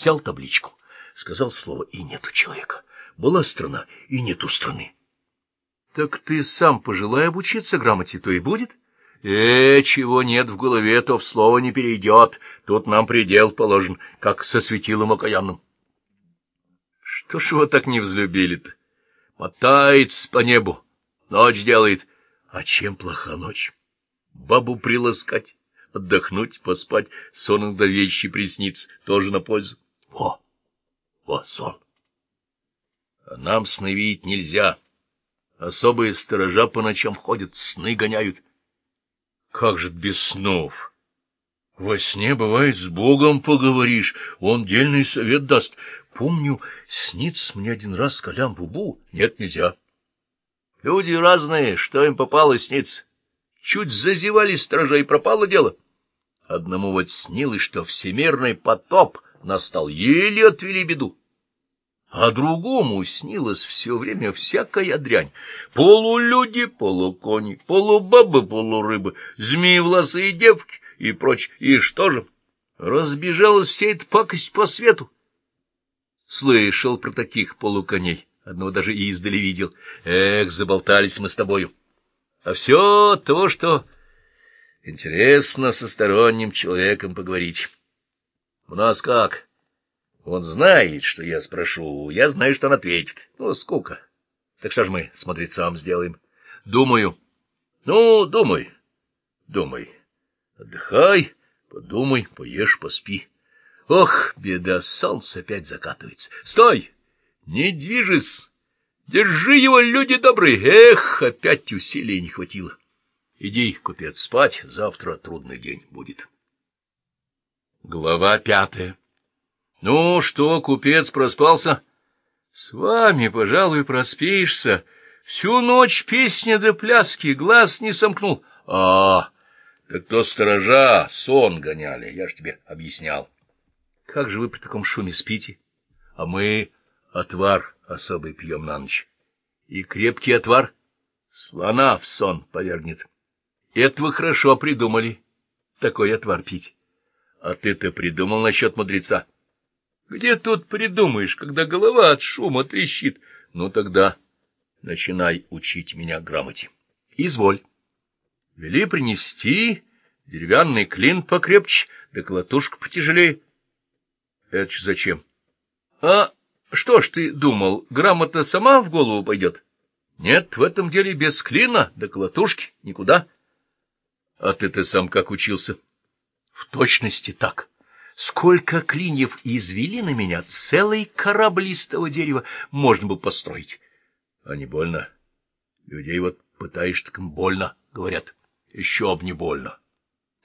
взял табличку, сказал слово, и нету человека. Была страна, и нету страны. — Так ты сам пожелай обучиться грамоте, то и будет. Э, чего нет в голове, то в слово не перейдет. Тут нам предел положен, как со светилом окаянным. Что ж его так не взлюбили-то? Мотается по небу, ночь делает. А чем плоха ночь? Бабу приласкать, отдохнуть, поспать, сон иногда вещи приснится, тоже на пользу. Во! Во, сон! А нам сны видеть нельзя. Особые сторожа по ночам ходят, сны гоняют. Как же без снов? Во сне, бывает, с Богом поговоришь, он дельный совет даст. Помню, снится мне один раз Колян-Бубу. Нет, нельзя. Люди разные, что им попало снится. Чуть зазевали стража, и пропало дело. Одному вот снилось, что всемирный потоп настал, еле отвели беду. А другому снилось все время всякая дрянь. Полулюди, полукони, полубабы, полурыбы, змеевласые девки и прочь. И что же? Разбежалась вся эта пакость по свету. Слышал про таких полуконей, одного даже и издали видел. Эх, заболтались мы с тобою. А все то, что интересно со сторонним человеком поговорить. У нас как? Он знает, что я спрошу, я знаю, что он ответит. Ну, скука. Так что ж мы с мудрецом сделаем? Думаю. Ну, думай, думай. Отдыхай, подумай, поешь, поспи. Ох, беда, солнце опять закатывается. Стой! Не движись! Держи его, люди добрые! Эх, опять усилий не хватило. Иди, купец, спать, завтра трудный день будет. Глава пятая — Ну что, купец, проспался? — С вами, пожалуй, проспишься. Всю ночь песня да пляски, глаз не сомкнул. — А, так то сторожа сон гоняли, я ж тебе объяснял. — Как же вы при таком шуме спите? А мы отвар особый пьем на ночь. И крепкий отвар слона в сон повергнет. Это вы хорошо придумали, такой отвар пить. А ты-то придумал насчет мудреца? — где тут придумаешь, когда голова от шума трещит? Ну тогда начинай учить меня грамоте. Изволь. Вели принести деревянный клин покрепче, да колотушка потяжелее. Это ж зачем? А что ж ты думал, грамота сама в голову пойдет? Нет, в этом деле без клина да колотушки никуда. А ты-то сам как учился? В точности так. Сколько клиньев извели на меня, целый корабль из того дерева можно бы построить. А не больно? Людей вот пытаешь, так им больно, говорят. Еще б не больно.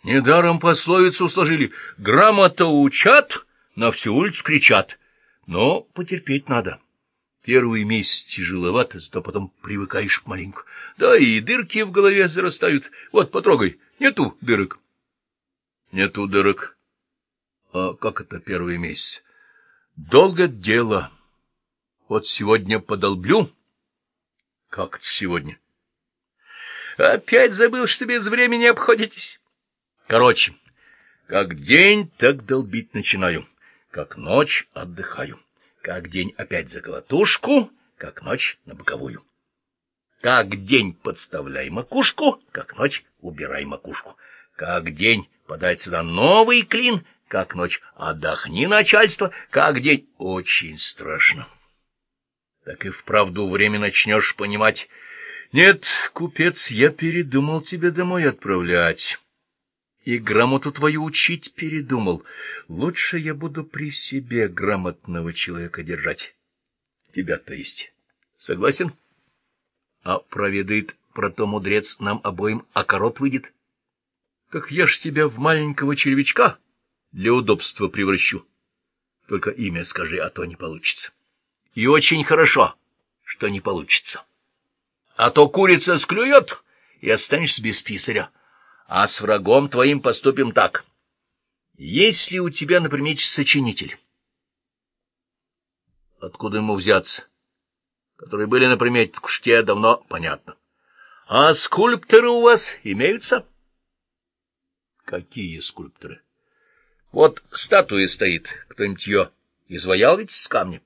Недаром пословицу сложили. Грамота учат, на всю улицу кричат. Но потерпеть надо. Первый месяц тяжеловато, зато потом привыкаешь маленько. Да и дырки в голове зарастают. Вот, потрогай, нету дырок. Нету дырок. А как это первый месяц? Долго дело. Вот сегодня подолблю. Как это сегодня? Опять забыл, что без времени обходитесь. Короче, как день, так долбить начинаю. Как ночь отдыхаю. Как день опять за колотушку, как ночь на боковую. Как день подставляй макушку, как ночь убирай макушку. Как день подай сюда новый клин, как ночь. Отдохни, начальство, как день. Очень страшно. Так и вправду время начнешь понимать. Нет, купец, я передумал тебя домой отправлять. И грамоту твою учить передумал. Лучше я буду при себе грамотного человека держать. Тебя, то есть. Согласен? А проведает про то мудрец нам обоим, а корот выйдет. Так я ж тебя в маленького червячка для удобства превращу. Только имя скажи, а то не получится. И очень хорошо, что не получится. А то курица склюет, и останешься без писаря. А с врагом твоим поступим так. Если у тебя, например, сочинитель, откуда ему взяться, которые были, например, к тебе давно понятно. А скульпторы у вас имеются? Какие скульпторы? Вот статуя стоит, кто-нибудь ее Изваял ведь с камня.